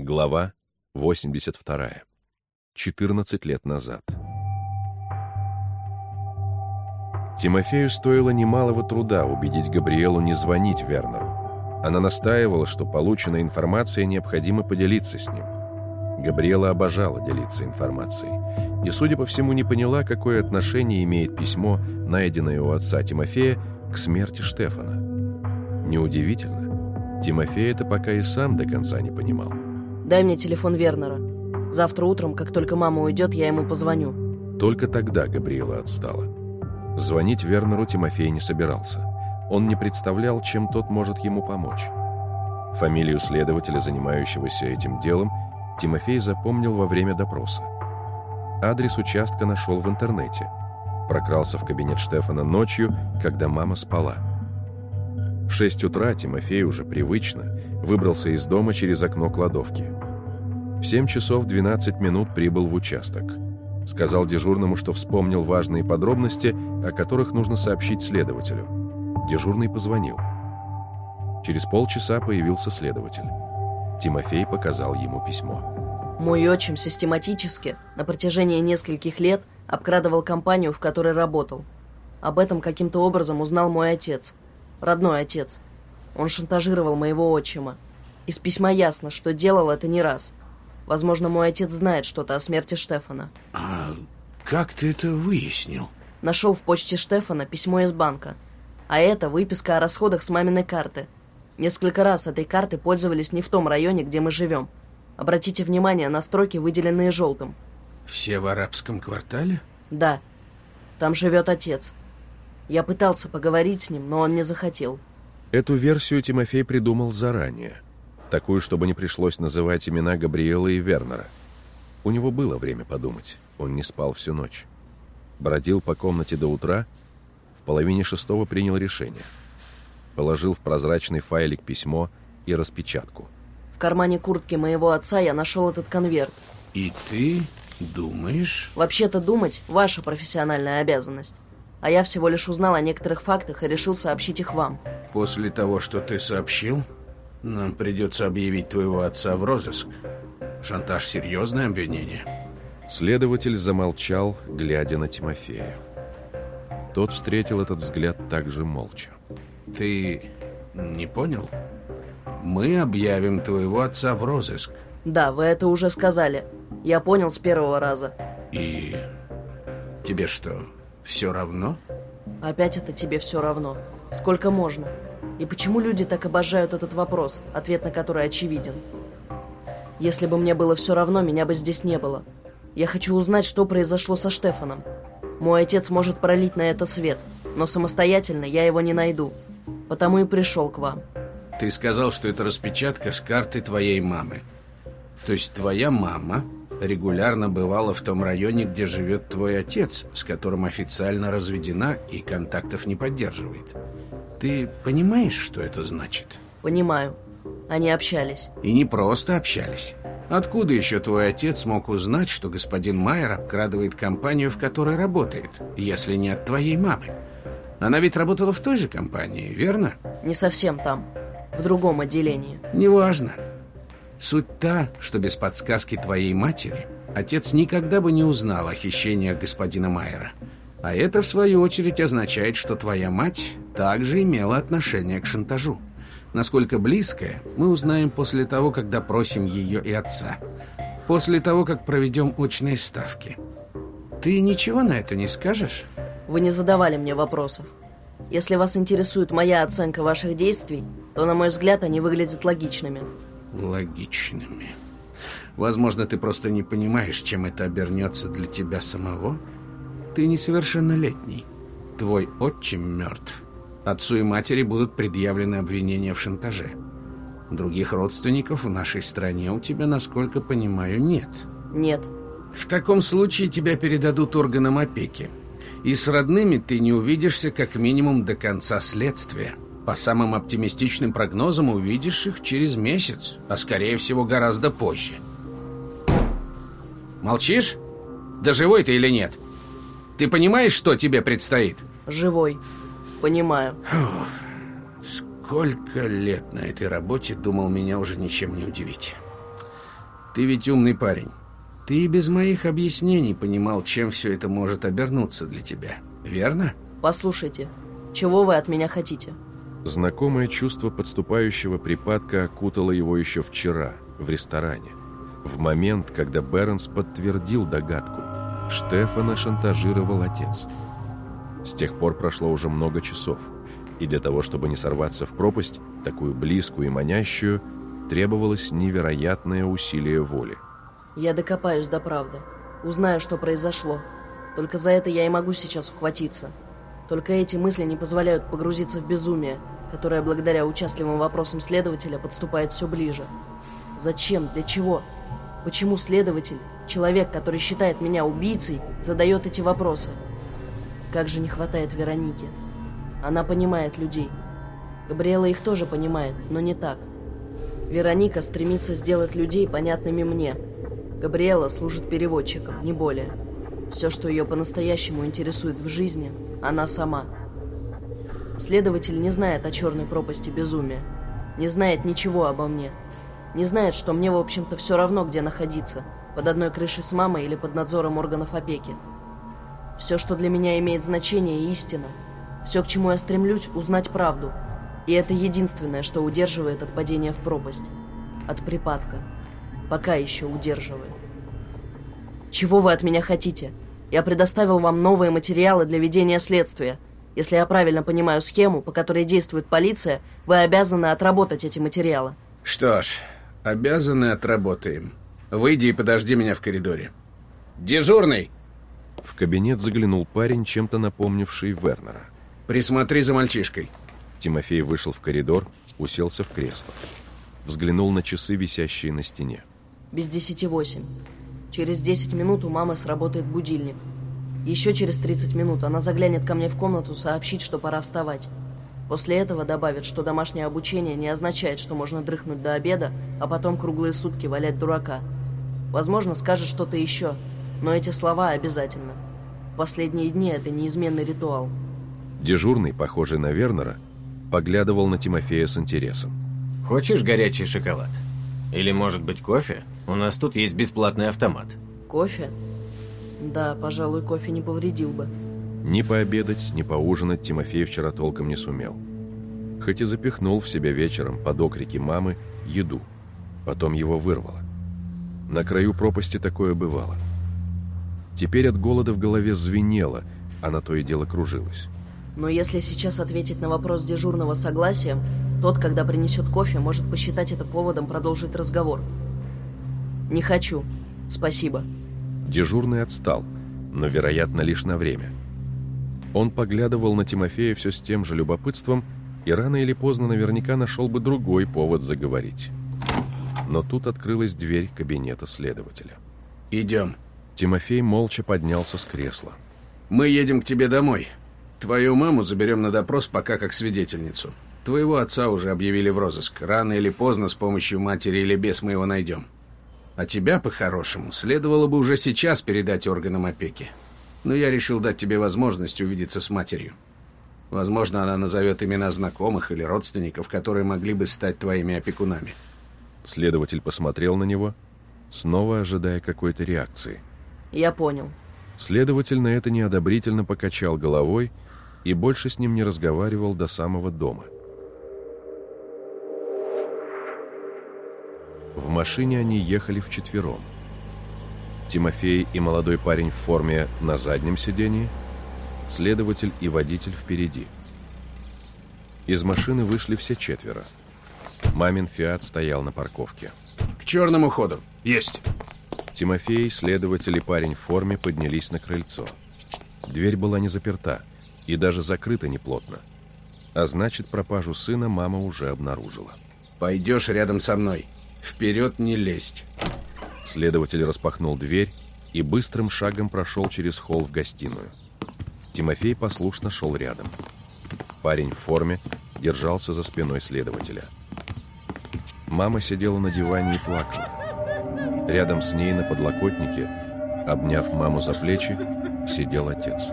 Глава 82. 14 лет назад. Тимофею стоило немалого труда убедить Габриэлу не звонить Вернеру. Она настаивала, что полученная информация необходимо поделиться с ним. Габриэла обожала делиться информацией и, судя по всему, не поняла, какое отношение имеет письмо, найденное у отца Тимофея, к смерти Штефана. Неудивительно. Тимофей это пока и сам до конца не понимал. Дай мне телефон Вернера. Завтра утром, как только мама уйдет, я ему позвоню. Только тогда Габриэла отстала. Звонить Вернеру Тимофей не собирался. Он не представлял, чем тот может ему помочь. Фамилию следователя, занимающегося этим делом, Тимофей запомнил во время допроса. Адрес участка нашел в интернете. Прокрался в кабинет Штефана ночью, когда мама спала. В 6 утра Тимофей уже привычно выбрался из дома через окно кладовки. В 7 часов 12 минут прибыл в участок. Сказал дежурному, что вспомнил важные подробности, о которых нужно сообщить следователю. Дежурный позвонил. Через полчаса появился следователь. Тимофей показал ему письмо. Мой отчим систематически на протяжении нескольких лет обкрадывал компанию, в которой работал. Об этом каким-то образом узнал мой отец, родной отец. Он шантажировал моего отчима. Из письма ясно, что делал это не раз. Возможно, мой отец знает что-то о смерти Штефана. А как ты это выяснил? Нашел в почте Штефана письмо из банка. А это выписка о расходах с маминой карты. Несколько раз этой карты пользовались не в том районе, где мы живем. Обратите внимание на строки, выделенные желтым. Все в арабском квартале? Да. Там живет отец. Я пытался поговорить с ним, но он не захотел. Эту версию Тимофей придумал заранее. Такую, чтобы не пришлось называть имена Габриэла и Вернера. У него было время подумать. Он не спал всю ночь. Бродил по комнате до утра, в половине шестого принял решение. Положил в прозрачный файлик письмо и распечатку. В кармане куртки моего отца я нашел этот конверт. И ты думаешь? Вообще-то думать – ваша профессиональная обязанность. А я всего лишь узнал о некоторых фактах и решил сообщить их вам. После того, что ты сообщил, нам придется объявить твоего отца в розыск. Шантаж – серьезное обвинение. Следователь замолчал, глядя на Тимофея. Тот встретил этот взгляд также молча. Ты не понял? Мы объявим твоего отца в розыск. Да, вы это уже сказали. Я понял с первого раза. И тебе что, все равно? Опять это тебе все равно. Сколько можно? И почему люди так обожают этот вопрос, ответ на который очевиден? Если бы мне было все равно, меня бы здесь не было. Я хочу узнать, что произошло со Штефаном. Мой отец может пролить на это свет, но самостоятельно я его не найду. Потому и пришел к вам. Ты сказал, что это распечатка с карты твоей мамы. То есть твоя мама регулярно бывала в том районе, где живет твой отец, с которым официально разведена и контактов не поддерживает. Ты понимаешь, что это значит? Понимаю. Они общались. И не просто общались. Откуда еще твой отец мог узнать, что господин Майер обкрадывает компанию, в которой работает, если не от твоей мамы? Она ведь работала в той же компании, верно? Не совсем там. В другом отделении. Неважно. Суть та, что без подсказки твоей матери отец никогда бы не узнал о хищениях господина Майера. А это, в свою очередь, означает, что твоя мать также имела отношение к шантажу. Насколько близкое, мы узнаем после того, как допросим ее и отца. После того, как проведем очные ставки. Ты ничего на это не скажешь? Вы не задавали мне вопросов. Если вас интересует моя оценка ваших действий, то, на мой взгляд, они выглядят логичными. Логичными. Возможно, ты просто не понимаешь, чем это обернется для тебя самого? Ты несовершеннолетний. Твой отчим мертв. Отцу и матери будут предъявлены обвинения в шантаже. Других родственников в нашей стране у тебя, насколько понимаю, нет. Нет. В таком случае тебя передадут органам опеки. И с родными ты не увидишься как минимум до конца следствия. По самым оптимистичным прогнозам увидишь их через месяц, а скорее всего гораздо позже. Молчишь? Да живой ты или нет? Ты понимаешь, что тебе предстоит? Живой. Понимаю. Сколько лет на этой работе думал меня уже ничем не удивить. Ты ведь умный парень. Ты и без моих объяснений понимал, чем все это может обернуться для тебя, верно? Послушайте, чего вы от меня хотите? Знакомое чувство подступающего припадка окутало его еще вчера, в ресторане. В момент, когда Бернс подтвердил догадку. Штефана шантажировал отец. С тех пор прошло уже много часов, и для того, чтобы не сорваться в пропасть, такую близкую и манящую, требовалось невероятное усилие воли. Я докопаюсь до правды. Узнаю, что произошло. Только за это я и могу сейчас ухватиться. Только эти мысли не позволяют погрузиться в безумие, которое благодаря участливым вопросам следователя подступает все ближе. Зачем? Для чего? Почему следователь, человек, который считает меня убийцей, задает эти вопросы? Как же не хватает Вероники. Она понимает людей. Габриэла их тоже понимает, но не так. Вероника стремится сделать людей понятными мне. Габриэла служит переводчиком, не более. Все, что ее по-настоящему интересует в жизни, она сама. Следователь не знает о черной пропасти безумия. Не знает ничего обо мне. Не знает, что мне, в общем-то, все равно, где находиться. Под одной крышей с мамой или под надзором органов опеки. Все, что для меня имеет значение, истина. Все, к чему я стремлюсь, узнать правду. И это единственное, что удерживает от падения в пропасть. От припадка. Пока еще удерживает. Чего вы от меня хотите? Я предоставил вам новые материалы для ведения следствия. Если я правильно понимаю схему, по которой действует полиция, вы обязаны отработать эти материалы. Что ж, обязаны отработаем. Выйди и подожди меня в коридоре. Дежурный! В кабинет заглянул парень, чем-то напомнивший Вернера. Присмотри за мальчишкой. Тимофей вышел в коридор, уселся в кресло. Взглянул на часы, висящие на стене. Без десяти восемь. Через 10 минут у мамы сработает будильник. Еще через 30 минут она заглянет ко мне в комнату сообщить, что пора вставать. После этого добавит, что домашнее обучение не означает, что можно дрыхнуть до обеда, а потом круглые сутки валять дурака. Возможно, скажет что-то еще, но эти слова обязательно. В последние дни это неизменный ритуал. Дежурный, похожий на Вернера, поглядывал на Тимофея с интересом. «Хочешь горячий шоколад?» Или, может быть, кофе? У нас тут есть бесплатный автомат. Кофе? Да, пожалуй, кофе не повредил бы. Ни пообедать, ни поужинать Тимофей вчера толком не сумел. Хоть и запихнул в себя вечером под окрики мамы еду. Потом его вырвало. На краю пропасти такое бывало. Теперь от голода в голове звенело, а на то и дело кружилось. Но если сейчас ответить на вопрос дежурного согласием, тот, когда принесет кофе, может посчитать это поводом продолжить разговор. Не хочу. Спасибо. Дежурный отстал, но, вероятно, лишь на время. Он поглядывал на Тимофея все с тем же любопытством и рано или поздно наверняка нашел бы другой повод заговорить. Но тут открылась дверь кабинета следователя. «Идем». Тимофей молча поднялся с кресла. «Мы едем к тебе домой. Твою маму заберем на допрос пока как свидетельницу. Твоего отца уже объявили в розыск. Рано или поздно с помощью матери или без мы его найдем. А тебя, по-хорошему, следовало бы уже сейчас передать органам опеки. Но я решил дать тебе возможность увидеться с матерью. Возможно, она назовет имена знакомых или родственников, которые могли бы стать твоими опекунами. Следователь посмотрел на него, снова ожидая какой-то реакции. Я понял. Следователь на это неодобрительно покачал головой и больше с ним не разговаривал до самого дома. В машине они ехали вчетвером. Тимофей и молодой парень в форме на заднем сидении, следователь и водитель впереди. Из машины вышли все четверо. Мамин «Фиат» стоял на парковке. «К черному ходу!» «Есть!» Тимофей, следователь и парень в форме поднялись на крыльцо. Дверь была не заперта и даже закрыта неплотно. А значит, пропажу сына мама уже обнаружила. «Пойдешь рядом со мной!» Вперед не лезть. Следователь распахнул дверь и быстрым шагом прошел через холл в гостиную. Тимофей послушно шел рядом. Парень в форме держался за спиной следователя. Мама сидела на диване и плакала. Рядом с ней на подлокотнике, обняв маму за плечи, сидел отец.